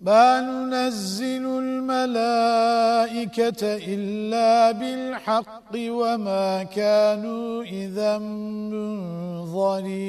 ما ننزل الملائكة إلا بالحق وما كانوا إذا منظرين